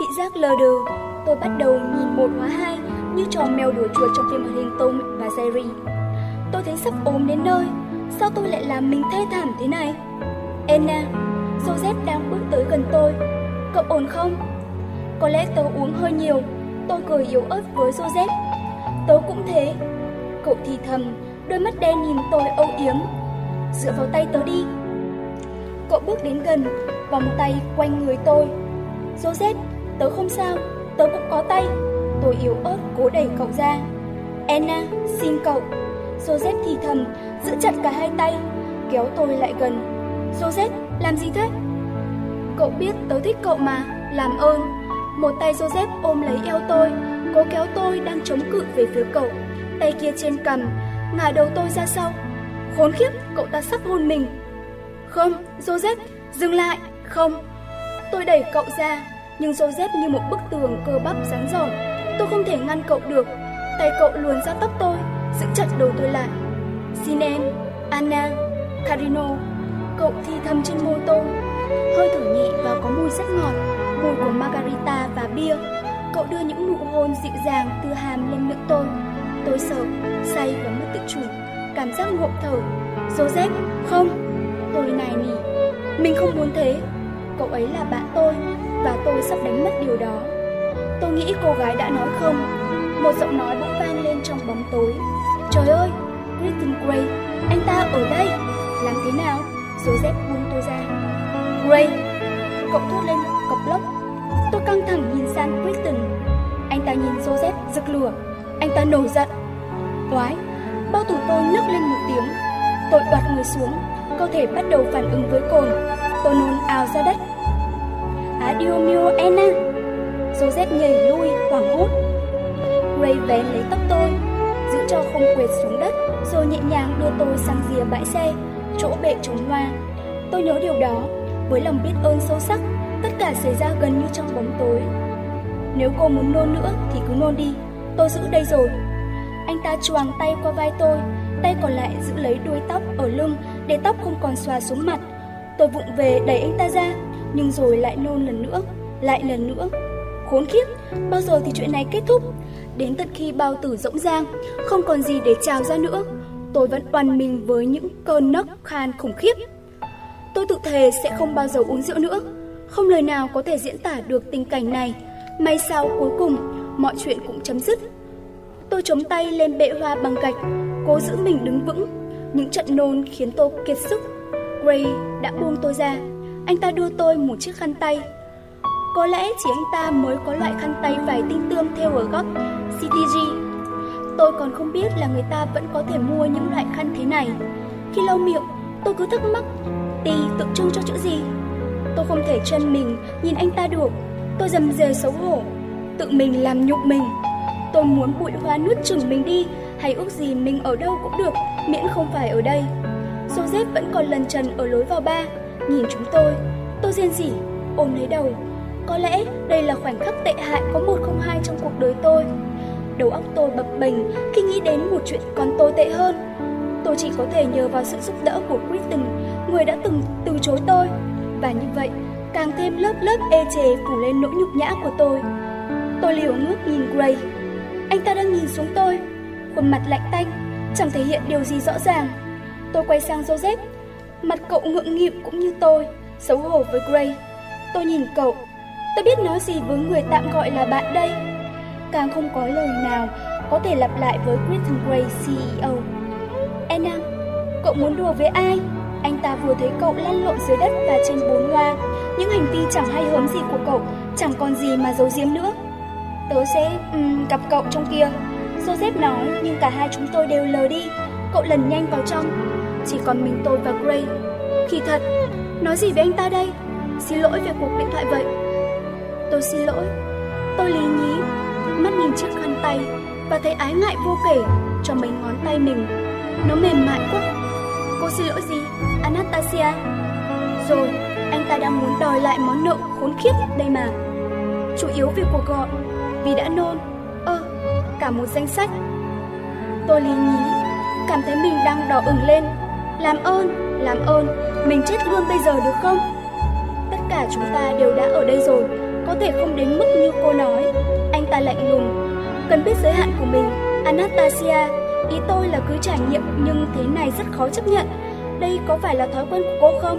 Thị giác lờ đờ, tôi bắt đầu nhìn một hóa hai như trò mèo đuổi chuột trong phim hoạt hình Tom và Jerry. Tôi thấy sắp ốm đến nơi, sao tôi lại làm mình thê thảm thế này? Anna, Joseph đang bước tới gần tôi. Cậu ổn không? Có lẽ tớ uống hơi nhiều, tôi cười yếu ớt với Joseph. Tớ cũng thế. Cậu thì thầm, đôi mắt đen nhìn tôi âu yếm. Dựa vào tay tớ đi. Cậu bước đến gần, vòng tay quanh người tôi. Joseph, tớ không sao, tớ cũng có tay. Tôi yếu ớt cố đẩy cậu ra. Anna, xin cậu. Joseph thì thầm, giữ chặt cả hai tay, kéo tôi lại gần. Joseph, làm gì thế? Cậu biết tớ thích cậu mà, làm ơn. Một tay Joseph ôm lấy eo tôi, cố kéo tôi đang chống cự về phía cậu. Tay kia trên cầm ngả đầu tôi ra sau. Khốn khiếp, cậu ta sắp hôn mình. Không, Joseph, dừng lại, không. Tôi đẩy cậu ra, nhưng Joseph như một bức tường cơ bắp rắn giỏi. Tôi không thể ngăn cậu được. Tay cậu luồn ra tóc tôi, giữ chặt đầu tôi lại. Xin em, Anna, Carino, cậu thì thầm trên môi tôi. Hơi thở nhẹ và có mùi rất ngọt, mùi của margarita và bia. Cậu đưa những nụ hôn dịu dàng từ hàm lên miệng tôi. Tôi sợ, say và mất tự chủ, cảm giác ngộp thở. Joseph, không, tôi này nỉ. Mình không muốn thế. Cậu ấy là bạn tôi và tôi sắp đánh mất điều đó. Tôi nghĩ cô gái đã nói không. Một giọng nói bỗng vang lên trong bóng tối. Trời ơi, Kristen Gray, anh ta ở đây. Làm thế nào? Joseph buông tôi ra. Gray, cậu thốt lên cọc lốc. Tôi căng thẳng nhìn sang Kristen. Anh ta nhìn Joseph rực lửa. Anh ta nổi giận. Oái, bao tử tôi nức lên một tiếng. Tôi đoạt người xuống, cơ thể bắt đầu phản ứng với cồn. Tôi nôn ào ra đất. Adio mio Anna. Joseph nhảy lui, hoảng hốt. Ray vén lấy tóc tôi, giữ cho không quệt xuống đất, rồi nhẹ nhàng đưa tôi sang rìa bãi xe, chỗ bệ trống hoa. Tôi nhớ điều đó, với lòng biết ơn sâu sắc, tất cả xảy ra gần như trong bóng tối. Nếu cô muốn nôn nữa thì cứ nôn đi, tôi giữ đây rồi. Anh ta choàng tay qua vai tôi, tay còn lại giữ lấy đuôi tóc ở lưng để tóc không còn xòa xuống mặt. Tôi vụng về đẩy anh ta ra, nhưng rồi lại nôn lần nữa, lại lần nữa. Khốn khiếp, bao giờ thì chuyện này kết thúc? Đến tận khi bao tử rỗng rang, không còn gì để trào ra nữa, tôi vẫn oằn mình với những cơn nấc khan khủng khiếp. Tôi tự thề sẽ không bao giờ uống rượu nữa, không lời nào có thể diễn tả được tình cảnh này. May sao cuối cùng, mọi chuyện cũng chấm dứt. Tôi chống tay lên bệ hoa bằng gạch, cố giữ mình đứng vững. Những trận nôn khiến tôi kiệt sức. Gray đã buông tôi ra. Anh ta đưa tôi một chiếc khăn tay. Có lẽ chỉ anh ta mới có loại khăn tay vải tinh tươm theo ở góc CTG. Tôi còn không biết là người ta vẫn có thể mua những loại khăn thế này. Khi lau miệng, tôi cứ thắc mắc, tì tượng trưng cho chữ gì? Tôi không thể chân mình nhìn anh ta được. Tôi dầm dề xấu hổ, tự mình làm nhục mình. Tôi muốn bụi hoa nuốt chửng mình đi, hay ước gì mình ở đâu cũng được, miễn không phải ở đây. Joseph vẫn còn lần trần ở lối vào ba, nhìn chúng tôi. Tôi rên rỉ, ôm lấy đầu. Có lẽ đây là khoảnh khắc tệ hại có một không hai trong cuộc đời tôi. Đầu óc tôi bập bềnh khi nghĩ đến một chuyện còn tồi tệ hơn. Tôi chỉ có thể nhờ vào sự giúp đỡ của Kristen, người đã từng từ chối tôi. Và như vậy, càng thêm lớp lớp ê chề phủ lên nỗi nhục nhã của tôi. Tôi liều ngước nhìn Gray. Anh ta đang nhìn xuống tôi, khuôn mặt lạnh tanh, chẳng thể hiện điều gì rõ ràng. Tôi quay sang Joseph, mặt cậu ngượng nghịu cũng như tôi, xấu hổ với Gray. Tôi nhìn cậu, tôi biết nói gì với người tạm gọi là bạn đây. Càng không có lời nào có thể lặp lại với Christian Gray CEO. Anna, cậu muốn đùa với ai? Anh ta vừa thấy cậu lăn lộn dưới đất và trên bốn hoa. Những hành vi chẳng hay hớm gì của cậu, chẳng còn gì mà giấu giếm nữa. Tớ sẽ um, gặp cậu trong kia. Joseph nói, nhưng cả hai chúng tôi đều lờ đi. Cậu lần nhanh vào trong. Chỉ còn mình tôi và Gray. Khi thật, nói gì với anh ta đây? Xin lỗi về cuộc điện thoại vậy. Tôi xin lỗi. Tôi lý nhí, mắt nhìn chiếc khăn tay và thấy ái ngại vô kể cho mấy ngón tay mình. Nó mềm mại quá. Cô xin lỗi gì, Anastasia? Rồi, anh ta đang muốn đòi lại món nợ khốn khiếp đây mà. Chủ yếu vì cuộc gọi, vì đã nôn. Ơ, cả một danh sách. Tôi lý nhí, cảm thấy mình đang đỏ ửng lên. Làm ơn, làm ơn, mình chết luôn bây giờ được không? Tất cả chúng ta đều đã ở đây rồi, có thể không đến mức như Cô nói, anh ta lạnh lùng, cần biết giới hạn của mình. Anastasia, ý tôi là cứ trải nghiệm nhưng thế này rất khó chấp nhận. Đây có phải là thói quen của cô không?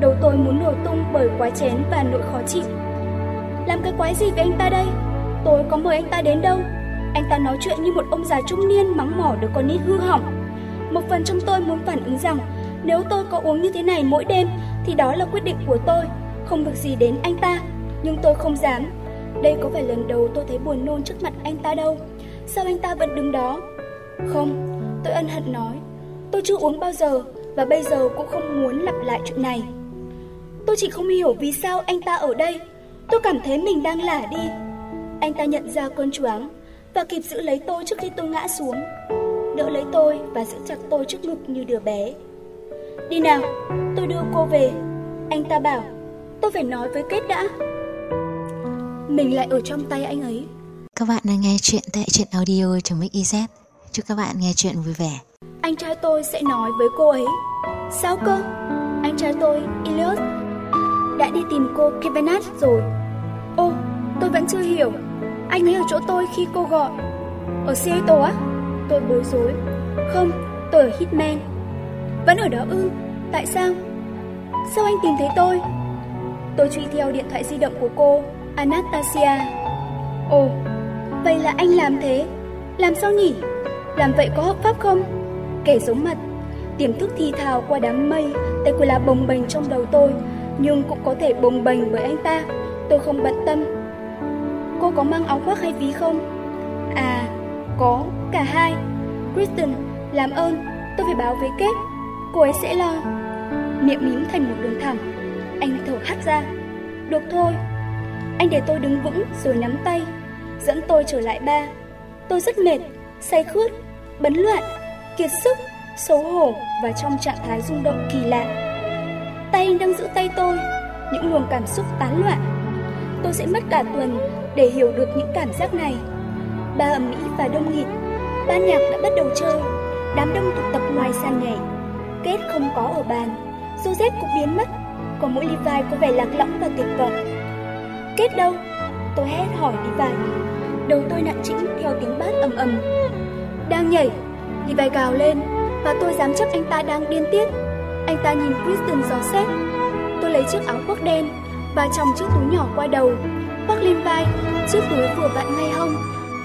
Đầu tôi muốn nổ tung bởi quá chén và nỗi khó chịu. Làm cái quái gì với anh ta đây? Tôi có mời anh ta đến đâu? Anh ta nói chuyện như một ông già trung niên mắng mỏ được con nít hư hỏng. Một phần trong tôi muốn phản ứng rằng nếu tôi có uống như thế này mỗi đêm thì đó là quyết định của tôi, không được gì đến anh ta. Nhưng tôi không dám. Đây có phải lần đầu tôi thấy buồn nôn trước mặt anh ta đâu. Sao anh ta vẫn đứng đó? Không, tôi ân hận nói. Tôi chưa uống bao giờ và bây giờ cũng không muốn lặp lại chuyện này. Tôi chỉ không hiểu vì sao anh ta ở đây. Tôi cảm thấy mình đang lả đi. Anh ta nhận ra cơn choáng và kịp giữ lấy tôi trước khi tôi ngã xuống. Đỡ lấy tôi và giữ chặt tôi trước ngực như đứa bé. Đi nào, tôi đưa cô về. Anh ta bảo, tôi phải nói với Kết đã. Mình lại ở trong tay anh ấy. Các bạn đang nghe chuyện tại truyện audio trong Mix Chúc các bạn nghe chuyện vui vẻ. Anh trai tôi sẽ nói với cô ấy. Sao cơ? Anh trai tôi, Eliot, đã đi tìm cô Kevenat rồi. Ô, tôi vẫn chưa hiểu. Anh ấy ở chỗ tôi khi cô gọi. Ở Seattle á? Tôi bối rối. Không, tôi ở Hitman. Vẫn ở đó ư? Tại sao? Sao anh tìm thấy tôi? Tôi truy theo điện thoại di động của cô, Anastasia. Ồ, vậy là anh làm thế. Làm sao nhỉ? Làm vậy có hợp pháp không? Kẻ giống mặt, tiềm thức thi thào qua đám mây, tay của là bồng bềnh trong đầu tôi, nhưng cũng có thể bồng bềnh bởi anh ta. Tôi không bận tâm. Cô có mang áo khoác hay ví không? À, có, cả hai. Kristen, làm ơn, tôi phải báo với Kate, Cô ấy sẽ lo. Miệng mím thành một đường thẳng. Anh thở hắt ra. Được thôi. Anh để tôi đứng vững rồi nắm tay, dẫn tôi trở lại ba. Tôi rất mệt, say khướt, bấn loạn, kiệt sức, xấu hổ và trong trạng thái rung động kỳ lạ. Tay anh đang giữ tay tôi, những luồng cảm xúc tán loạn. Tôi sẽ mất cả tuần để hiểu được những cảm giác này. Ba ầm mỹ và đông nghịt, ban nhạc đã bắt đầu chơi, đám đông tụ tập ngoài sàn nhảy. Kết không có ở bàn, Joseph cũng biến mất, còn mỗi Levi có vẻ lạc lõng và tuyệt vọng. Kết đâu? Tôi hét hỏi Levi. Đầu tôi nặng trĩu theo tiếng bát ầm ầm. Đang nhảy, Levi gào lên, và tôi dám chắc anh ta đang điên tiết. Anh ta nhìn Kristen gió xét. Tôi lấy chiếc áo khoác đen và trong chiếc túi nhỏ qua đầu, khoác lên vai, chiếc túi vừa vặn ngay hông.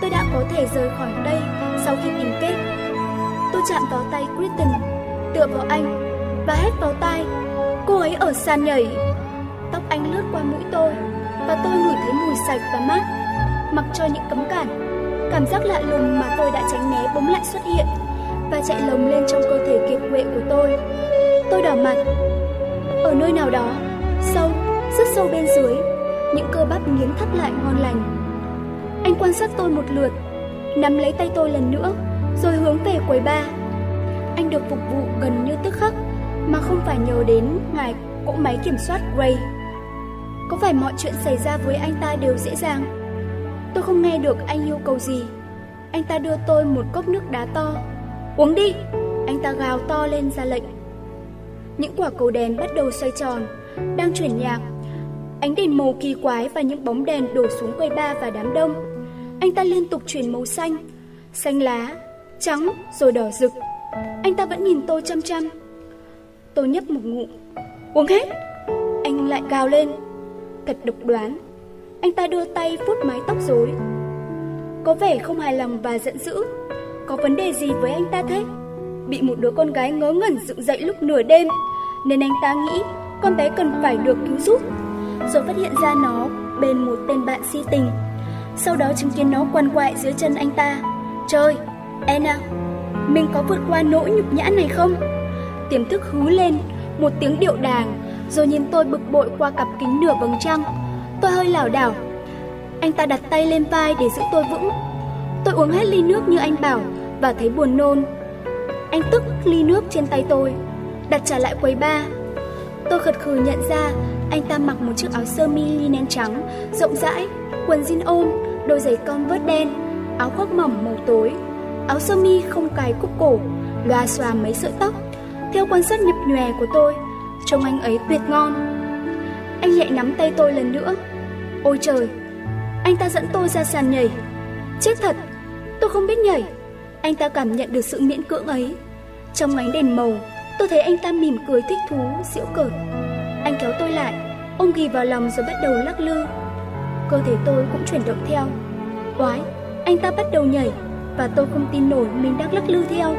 Tôi đã có thể rời khỏi đây sau khi tìm kết. Tôi chạm vào tay Kristen, tựa vào anh và hét vào tai. Cô ấy ở sàn nhảy. Tóc anh lướt qua mũi tôi và tôi ngửi thấy mùi sạch và mát. Mặc cho những cấm cản, cảm giác lạ lùng mà tôi đã tránh né bỗng lại xuất hiện và chạy lồng lên trong cơ thể kiệt quệ của tôi. Tôi đỏ mặt. Ở nơi nào đó, sâu, rất sâu bên dưới, những cơ bắp nghiến thắt lại ngon lành. Quan sát tôi một lượt, nắm lấy tay tôi lần nữa, rồi hướng về quầy ba. Anh được phục vụ gần như tức khắc, mà không phải nhờ đến ngài cỗ máy kiểm soát Gray. Có phải mọi chuyện xảy ra với anh ta đều dễ dàng? Tôi không nghe được anh yêu cầu gì. Anh ta đưa tôi một cốc nước đá to. Uống đi! Anh ta gào to lên ra lệnh. Những quả cầu đèn bắt đầu xoay tròn, đang chuyển nhạc. Ánh đèn màu kỳ quái và những bóng đèn đổ xuống quầy ba và đám đông. Anh ta liên tục chuyển màu xanh, xanh lá, trắng rồi đỏ rực. Anh ta vẫn nhìn tôi chăm chăm. Tôi nhấp một ngụm. Uống hết! Anh lại gào lên. Thật độc đoán. Anh ta đưa tay vuốt mái tóc rối. Có vẻ không hài lòng và giận dữ. Có vấn đề gì với anh ta thế? Bị một đứa con gái ngớ ngẩn dựng dậy lúc nửa đêm, nên anh ta nghĩ con bé cần phải được cứu giúp. Rồi phát hiện ra nó bên một tên bạn si tình. Sau đó chứng kiến nó quằn quại dưới chân anh ta. Trời, e Anna, mình có vượt qua nỗi nhục nhã này không? Tiềm thức hú lên, một tiếng điệu đàng, rồi nhìn tôi bực bội qua cặp kính nửa vầng trăng. Tôi hơi lảo đảo. Anh ta đặt tay lên vai để giữ tôi vững. Tôi uống hết ly nước như anh bảo và thấy buồn nôn. Anh tức ly nước trên tay tôi, đặt trả lại quầy ba. Tôi khật khừ nhận ra anh ta mặc một chiếc áo sơ mi linen trắng, rộng rãi, quần jean ôm, đôi giày con vớt đen, áo khoác mỏng màu tối, áo sơ mi không cài cúc cổ, loa xòa mấy sợi tóc. Theo quan sát nhập nhòe của tôi, trông anh ấy tuyệt ngon. Anh lại nắm tay tôi lần nữa. Ôi trời, Anh ta dẫn tôi ra sàn nhảy. Chết thật, tôi không biết nhảy. Anh ta cảm nhận được sự miễn cưỡng ấy. Trong ánh đèn màu, tôi thấy anh ta mỉm cười thích thú, giễu cợt. Anh kéo tôi lại, ôm ghì vào lòng rồi bắt đầu lắc lư. Cơ thể tôi cũng chuyển động theo. quái, anh ta bắt đầu nhảy và tôi không tin nổi mình đang lắc lư theo,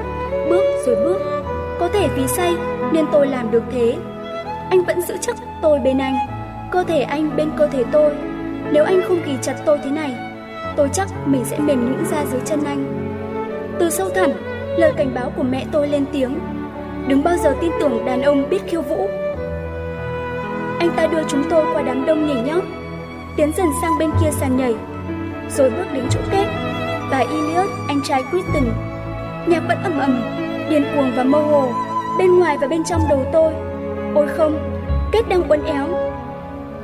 bước rồi bước. Có thể vì say nên tôi làm được thế. Anh vẫn giữ chắc tôi bên anh, cơ thể anh bên cơ thể tôi. Nếu anh không kỳ chặt tôi thế này, tôi chắc mình sẽ mềm nhũn ra dưới chân anh. Từ sâu thẳm, lời cảnh báo của mẹ tôi lên tiếng. Đừng bao giờ tin tưởng đàn ông biết khiêu vũ. Anh ta đưa chúng tôi qua đám đông nhảy nhót, tiến dần sang bên kia sàn nhảy, rồi bước đến chỗ kết. Và Elliot, anh trai Kristen, nhạc vẫn ầm ầm, điên cuồng và mơ hồ, bên ngoài và bên trong đầu tôi. Ôi không, kết đang uốn éo.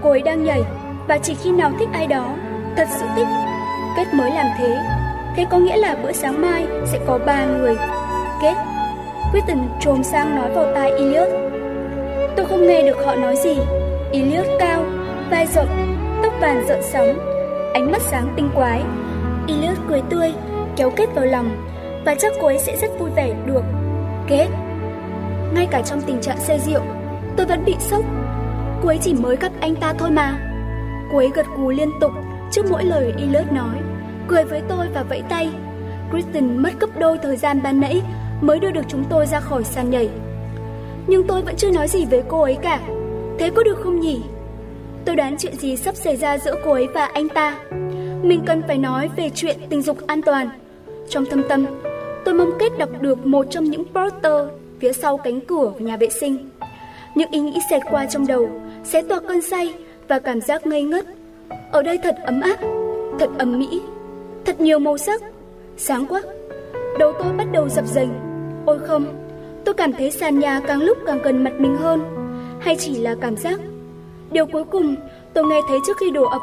Cô ấy đang nhảy và chỉ khi nào thích ai đó, thật sự thích, kết mới làm thế. Thế có nghĩa là bữa sáng mai sẽ có ba người. Kết. Kristen trồm sang nói vào tai Elliot. Tôi không nghe được họ nói gì. Elliot cao, vai rộng, vàng rợn sóng, ánh mắt sáng tinh quái. Elliot cười tươi, kéo Kết vào lòng và chắc cô ấy sẽ rất vui vẻ được. Kết. Ngay cả trong tình trạng say rượu, tôi vẫn bị sốc. Cô ấy chỉ mới gặp anh ta thôi mà. Cô ấy gật gù liên tục trước mỗi lời Elliot nói cười với tôi và vẫy tay. Kristen mất gấp đôi thời gian ban nãy mới đưa được chúng tôi ra khỏi sàn nhảy. Nhưng tôi vẫn chưa nói gì với cô ấy cả. Thế có được không nhỉ? Tôi đoán chuyện gì sắp xảy ra giữa cô ấy và anh ta. Mình cần phải nói về chuyện tình dục an toàn. Trong thâm tâm, tôi mong kết đọc được một trong những poster phía sau cánh cửa nhà vệ sinh. Những ý nghĩ xẹt qua trong đầu sẽ toạc cơn say và cảm giác ngây ngất. Ở đây thật ấm áp, thật ấm mỹ thật nhiều màu sắc. Sáng quá. Đầu tôi bắt đầu dập dềnh. Ôi không, tôi cảm thấy sàn nhà càng lúc càng gần mặt mình hơn. Hay chỉ là cảm giác? Điều cuối cùng tôi nghe thấy trước khi đổ ập